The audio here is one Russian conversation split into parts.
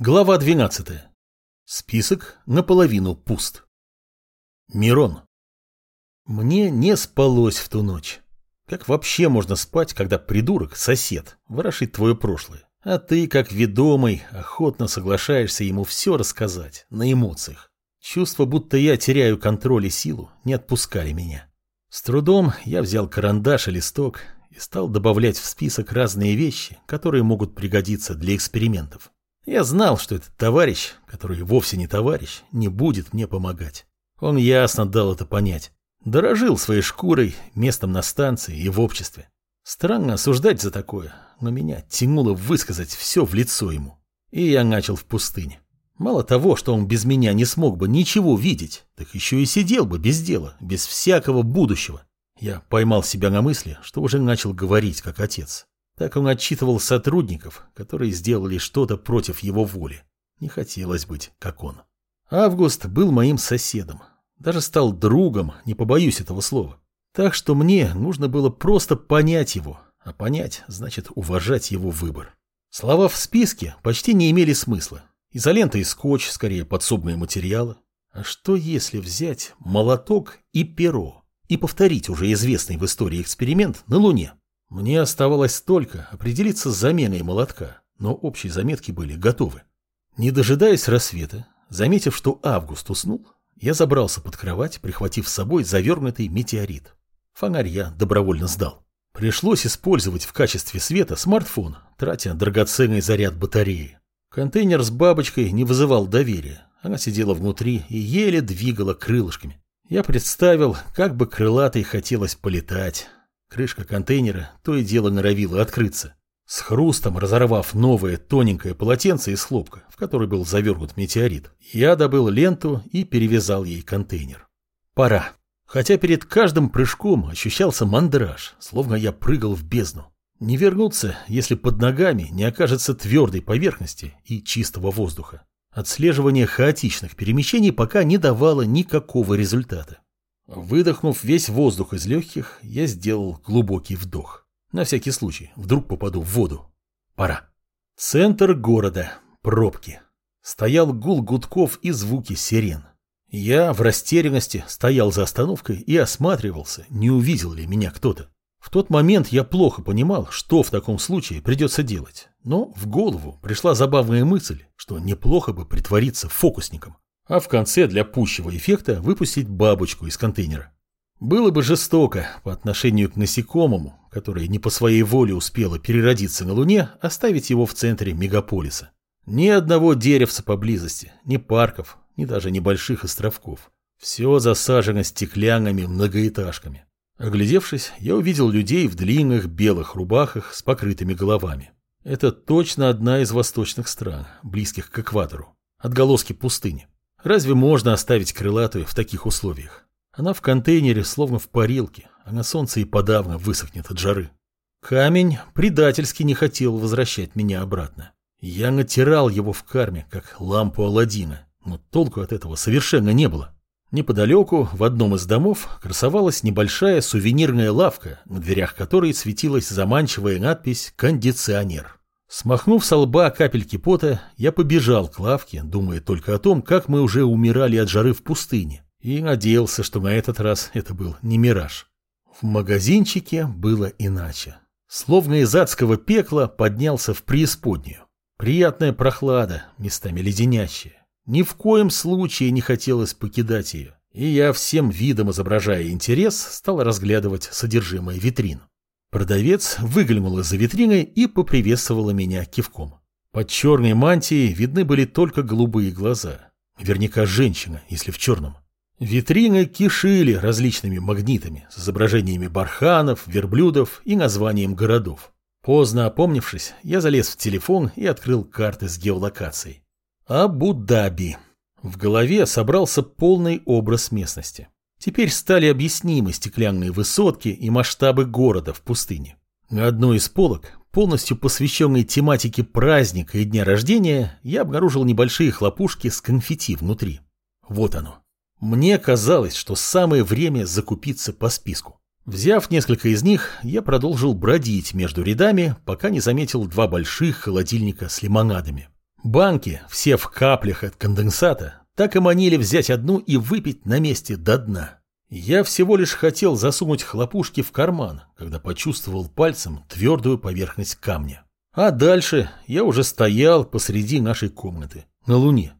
Глава 12. Список наполовину пуст. Мирон. Мне не спалось в ту ночь. Как вообще можно спать, когда придурок, сосед, ворошит твое прошлое, а ты, как ведомый, охотно соглашаешься ему все рассказать, на эмоциях. Чувство, будто я теряю контроль и силу, не отпускали меня. С трудом я взял карандаш и листок и стал добавлять в список разные вещи, которые могут пригодиться для экспериментов. Я знал, что этот товарищ, который вовсе не товарищ, не будет мне помогать. Он ясно дал это понять. Дорожил своей шкурой, местом на станции и в обществе. Странно осуждать за такое, но меня тянуло высказать все в лицо ему. И я начал в пустыне. Мало того, что он без меня не смог бы ничего видеть, так еще и сидел бы без дела, без всякого будущего. Я поймал себя на мысли, что уже начал говорить как отец. Так он отчитывал сотрудников, которые сделали что-то против его воли. Не хотелось быть, как он. Август был моим соседом. Даже стал другом, не побоюсь этого слова. Так что мне нужно было просто понять его. А понять значит уважать его выбор. Слова в списке почти не имели смысла. Изолента и скотч, скорее подсобные материалы. А что если взять молоток и перо и повторить уже известный в истории эксперимент на Луне? Мне оставалось только определиться с заменой молотка, но общие заметки были готовы. Не дожидаясь рассвета, заметив, что Август уснул, я забрался под кровать, прихватив с собой завернутый метеорит. Фонарь я добровольно сдал. Пришлось использовать в качестве света смартфон, тратя драгоценный заряд батареи. Контейнер с бабочкой не вызывал доверия. Она сидела внутри и еле двигала крылышками. Я представил, как бы крылатой хотелось полетать, Крышка контейнера то и дело норовила открыться. С хрустом разорвав новое тоненькое полотенце из хлопка, в который был завернут метеорит, я добыл ленту и перевязал ей контейнер. Пора. Хотя перед каждым прыжком ощущался мандраж, словно я прыгал в бездну. Не вернуться, если под ногами не окажется твердой поверхности и чистого воздуха. Отслеживание хаотичных перемещений пока не давало никакого результата. Выдохнув весь воздух из легких, я сделал глубокий вдох. На всякий случай, вдруг попаду в воду. Пора. Центр города. Пробки. Стоял гул гудков и звуки сирен. Я в растерянности стоял за остановкой и осматривался, не увидел ли меня кто-то. В тот момент я плохо понимал, что в таком случае придется делать. Но в голову пришла забавная мысль, что неплохо бы притвориться фокусником а в конце для пущего эффекта выпустить бабочку из контейнера. Было бы жестоко по отношению к насекомому, которое не по своей воле успело переродиться на Луне, оставить его в центре мегаполиса. Ни одного деревца поблизости, ни парков, ни даже небольших островков. Все засажено стеклянными многоэтажками. Оглядевшись, я увидел людей в длинных белых рубахах с покрытыми головами. Это точно одна из восточных стран, близких к экватору. Отголоски пустыни. Разве можно оставить крылатую в таких условиях? Она в контейнере, словно в парилке, а на солнце и подавно высохнет от жары. Камень предательски не хотел возвращать меня обратно. Я натирал его в карме, как лампу Аладдина, но толку от этого совершенно не было. Неподалеку, в одном из домов, красовалась небольшая сувенирная лавка, на дверях которой светилась заманчивая надпись «Кондиционер». Смахнув со лба капельки пота, я побежал к лавке, думая только о том, как мы уже умирали от жары в пустыне, и надеялся, что на этот раз это был не мираж. В магазинчике было иначе. Словно из адского пекла поднялся в преисподнюю. Приятная прохлада, местами леденящая. Ни в коем случае не хотелось покидать ее, и я всем видом изображая интерес стал разглядывать содержимое витрин. Продавец выглянул из-за витрины и поприветствовала меня кивком. Под черной мантией видны были только голубые глаза. Наверняка женщина, если в черном. Витрины кишили различными магнитами с изображениями барханов, верблюдов и названием городов. Поздно опомнившись, я залез в телефон и открыл карты с геолокацией. Абу-Даби. В голове собрался полный образ местности. Теперь стали объяснимы стеклянные высотки и масштабы города в пустыне. На одной из полок, полностью посвященной тематике праздника и дня рождения, я обнаружил небольшие хлопушки с конфетти внутри. Вот оно. Мне казалось, что самое время закупиться по списку. Взяв несколько из них, я продолжил бродить между рядами, пока не заметил два больших холодильника с лимонадами. Банки, все в каплях от конденсата, так и манили взять одну и выпить на месте до дна. Я всего лишь хотел засунуть хлопушки в карман, когда почувствовал пальцем твердую поверхность камня. А дальше я уже стоял посреди нашей комнаты, на луне.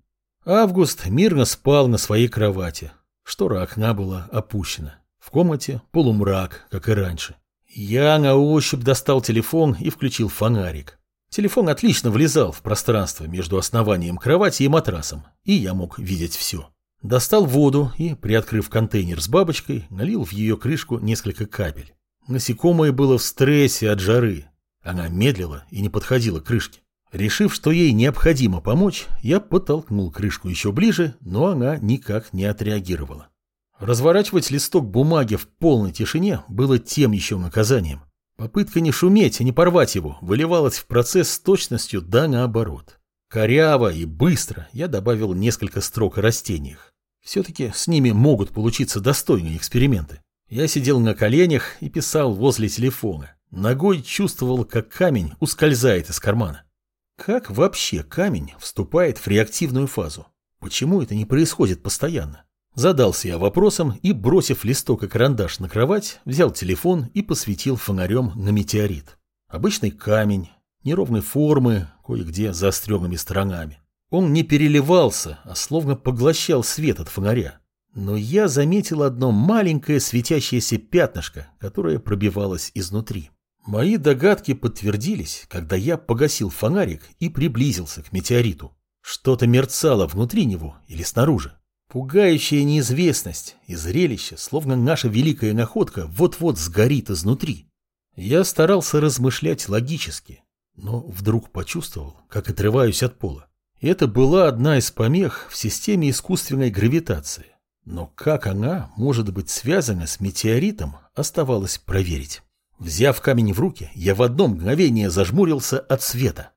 Август мирно спал на своей кровати. Штора окна была опущена. В комнате полумрак, как и раньше. Я на ощупь достал телефон и включил фонарик. Телефон отлично влезал в пространство между основанием кровати и матрасом, и я мог видеть все. Достал воду и, приоткрыв контейнер с бабочкой, налил в ее крышку несколько капель. Насекомое было в стрессе от жары. Она медлила и не подходила к крышке. Решив, что ей необходимо помочь, я подтолкнул крышку еще ближе, но она никак не отреагировала. Разворачивать листок бумаги в полной тишине было тем еще наказанием. Попытка не шуметь и не порвать его выливалась в процесс с точностью да наоборот. Коряво и быстро я добавил несколько строк о растениях. Все-таки с ними могут получиться достойные эксперименты. Я сидел на коленях и писал возле телефона. Ногой чувствовал, как камень ускользает из кармана. Как вообще камень вступает в реактивную фазу? Почему это не происходит постоянно? Задался я вопросом и, бросив листок и карандаш на кровать, взял телефон и посветил фонарем на метеорит. Обычный камень, неровной формы, кое-где заостренными сторонами. Он не переливался, а словно поглощал свет от фонаря. Но я заметил одно маленькое светящееся пятнышко, которое пробивалось изнутри. Мои догадки подтвердились, когда я погасил фонарик и приблизился к метеориту. Что-то мерцало внутри него или снаружи. Пугающая неизвестность и зрелище, словно наша великая находка вот-вот сгорит изнутри. Я старался размышлять логически, но вдруг почувствовал, как отрываюсь от пола. Это была одна из помех в системе искусственной гравитации. Но как она может быть связана с метеоритом, оставалось проверить. Взяв камень в руки, я в одно мгновение зажмурился от света.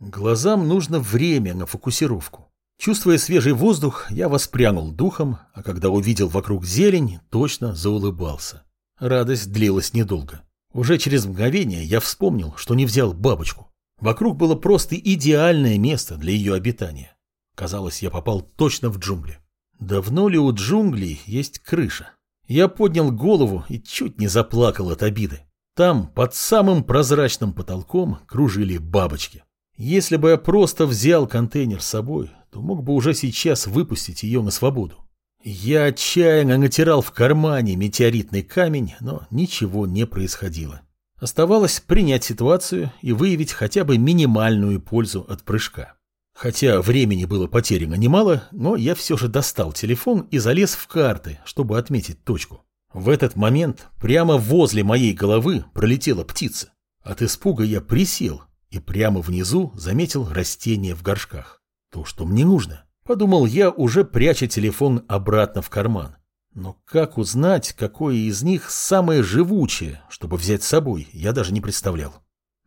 Глазам нужно время на фокусировку. Чувствуя свежий воздух, я воспрянул духом, а когда увидел вокруг зелень, точно заулыбался. Радость длилась недолго. Уже через мгновение я вспомнил, что не взял бабочку. Вокруг было просто идеальное место для ее обитания. Казалось, я попал точно в джунгли. Давно ли у джунглей есть крыша? Я поднял голову и чуть не заплакал от обиды. Там, под самым прозрачным потолком, кружили бабочки. Если бы я просто взял контейнер с собой, то мог бы уже сейчас выпустить ее на свободу. Я отчаянно натирал в кармане метеоритный камень, но ничего не происходило. Оставалось принять ситуацию и выявить хотя бы минимальную пользу от прыжка. Хотя времени было потеряно немало, но я все же достал телефон и залез в карты, чтобы отметить точку. В этот момент прямо возле моей головы пролетела птица. От испуга я присел и прямо внизу заметил растение в горшках. То, что мне нужно. Подумал я, уже пряча телефон обратно в карман. Но как узнать, какое из них самое живучее, чтобы взять с собой, я даже не представлял.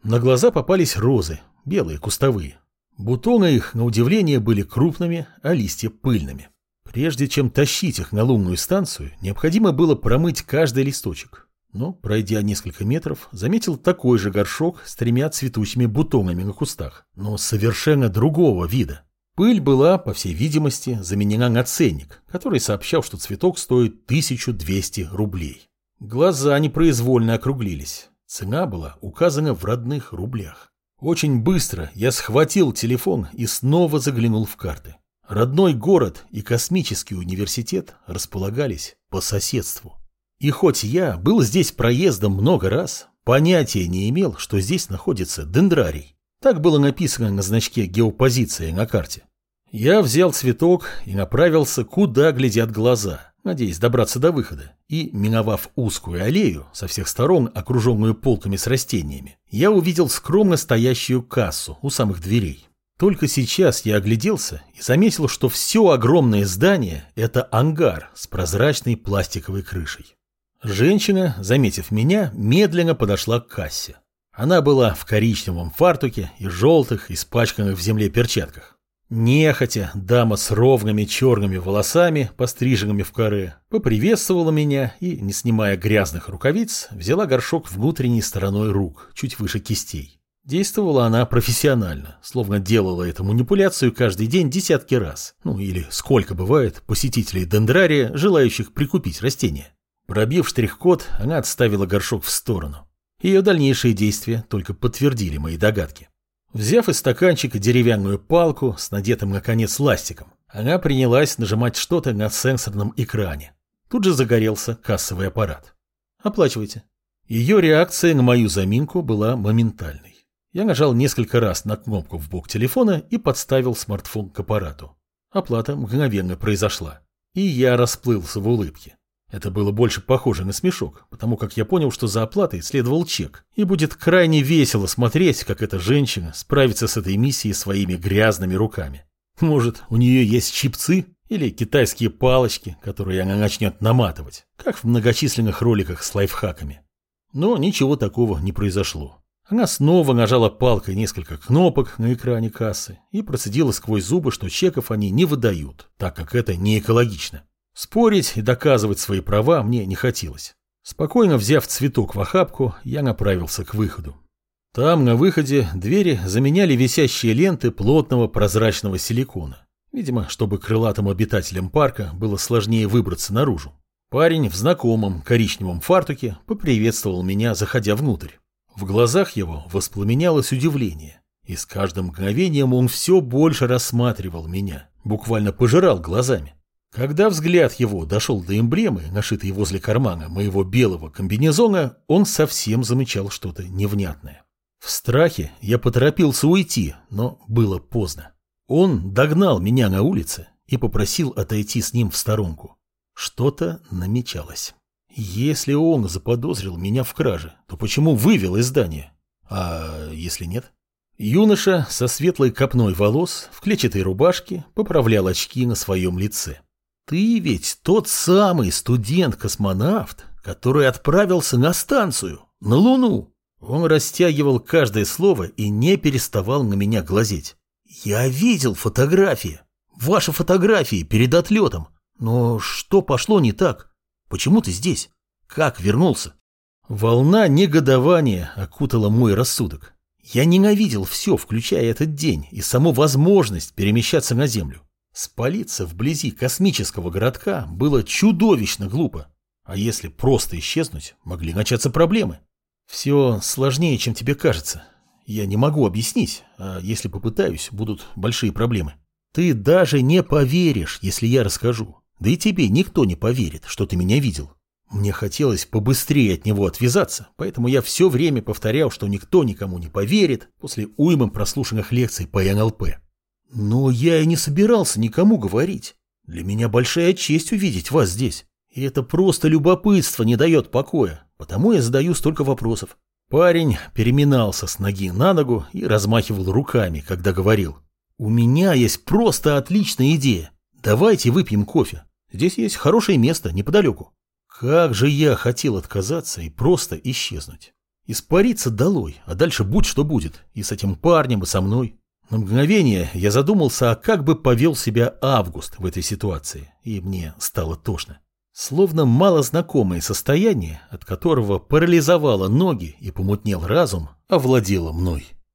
На глаза попались розы, белые, кустовые. Бутоны их, на удивление, были крупными, а листья пыльными. Прежде чем тащить их на лунную станцию, необходимо было промыть каждый листочек. Но, пройдя несколько метров, заметил такой же горшок с тремя цветущими бутонами на кустах, но совершенно другого вида. Пыль была, по всей видимости, заменена на ценник, который сообщал, что цветок стоит 1200 рублей. Глаза непроизвольно округлились. Цена была указана в родных рублях. Очень быстро я схватил телефон и снова заглянул в карты. Родной город и космический университет располагались по соседству. И хоть я был здесь проездом много раз, понятия не имел, что здесь находится дендрарий. Так было написано на значке геопозиции на карте. Я взял цветок и направился, куда глядят глаза, надеясь добраться до выхода. И, миновав узкую аллею, со всех сторон окруженную полками с растениями, я увидел скромно стоящую кассу у самых дверей. Только сейчас я огляделся и заметил, что все огромное здание – это ангар с прозрачной пластиковой крышей. Женщина, заметив меня, медленно подошла к кассе. Она была в коричневом фартуке и желтых, испачканных в земле перчатках. Нехотя дама с ровными черными волосами, постриженными в коре, поприветствовала меня и, не снимая грязных рукавиц, взяла горшок внутренней стороной рук, чуть выше кистей. Действовала она профессионально, словно делала эту манипуляцию каждый день десятки раз. Ну или сколько бывает посетителей дендрария, желающих прикупить растения. Пробив штрих-код, она отставила горшок в сторону. Ее дальнейшие действия только подтвердили мои догадки. Взяв из стаканчика деревянную палку с надетым на конец ластиком, она принялась нажимать что-то на сенсорном экране. Тут же загорелся кассовый аппарат. «Оплачивайте». Ее реакция на мою заминку была моментальной. Я нажал несколько раз на кнопку в бок телефона и подставил смартфон к аппарату. Оплата мгновенно произошла. И я расплылся в улыбке. Это было больше похоже на смешок, потому как я понял, что за оплатой следовал чек, и будет крайне весело смотреть, как эта женщина справится с этой миссией своими грязными руками. Может, у нее есть чипцы или китайские палочки, которые она начнет наматывать, как в многочисленных роликах с лайфхаками. Но ничего такого не произошло. Она снова нажала палкой несколько кнопок на экране кассы и процедила сквозь зубы, что чеков они не выдают, так как это не экологично. Спорить и доказывать свои права мне не хотелось. Спокойно взяв цветок в охапку, я направился к выходу. Там, на выходе, двери заменяли висящие ленты плотного прозрачного силикона. Видимо, чтобы крылатым обитателям парка было сложнее выбраться наружу. Парень в знакомом коричневом фартуке поприветствовал меня, заходя внутрь. В глазах его воспламенялось удивление, и с каждым мгновением он все больше рассматривал меня, буквально пожирал глазами. Когда взгляд его дошел до эмблемы, нашитой возле кармана моего белого комбинезона, он совсем замечал что-то невнятное. В страхе я поторопился уйти, но было поздно. Он догнал меня на улице и попросил отойти с ним в сторонку. Что-то намечалось. Если он заподозрил меня в краже, то почему вывел из здания? А если нет? Юноша со светлой копной волос в клетчатой рубашке поправлял очки на своем лице. Ты ведь тот самый студент-космонавт, который отправился на станцию, на Луну. Он растягивал каждое слово и не переставал на меня глазеть. Я видел фотографии. Ваши фотографии перед отлетом. Но что пошло не так? Почему ты здесь? Как вернулся? Волна негодования окутала мой рассудок. Я ненавидел все, включая этот день и саму возможность перемещаться на Землю. Спалиться вблизи космического городка было чудовищно глупо. А если просто исчезнуть, могли начаться проблемы. Все сложнее, чем тебе кажется. Я не могу объяснить, а если попытаюсь, будут большие проблемы. Ты даже не поверишь, если я расскажу. Да и тебе никто не поверит, что ты меня видел. Мне хотелось побыстрее от него отвязаться, поэтому я все время повторял, что никто никому не поверит после уймы прослушанных лекций по НЛП. Но я и не собирался никому говорить. Для меня большая честь увидеть вас здесь. И это просто любопытство не дает покоя, потому я задаю столько вопросов. Парень переминался с ноги на ногу и размахивал руками, когда говорил. «У меня есть просто отличная идея. Давайте выпьем кофе. Здесь есть хорошее место неподалеку. Как же я хотел отказаться и просто исчезнуть. Испариться долой, а дальше будь что будет, и с этим парнем, и со мной. На мгновение я задумался, а как бы повел себя Август в этой ситуации, и мне стало тошно. Словно малознакомое состояние, от которого парализовало ноги и помутнел разум, овладело мной.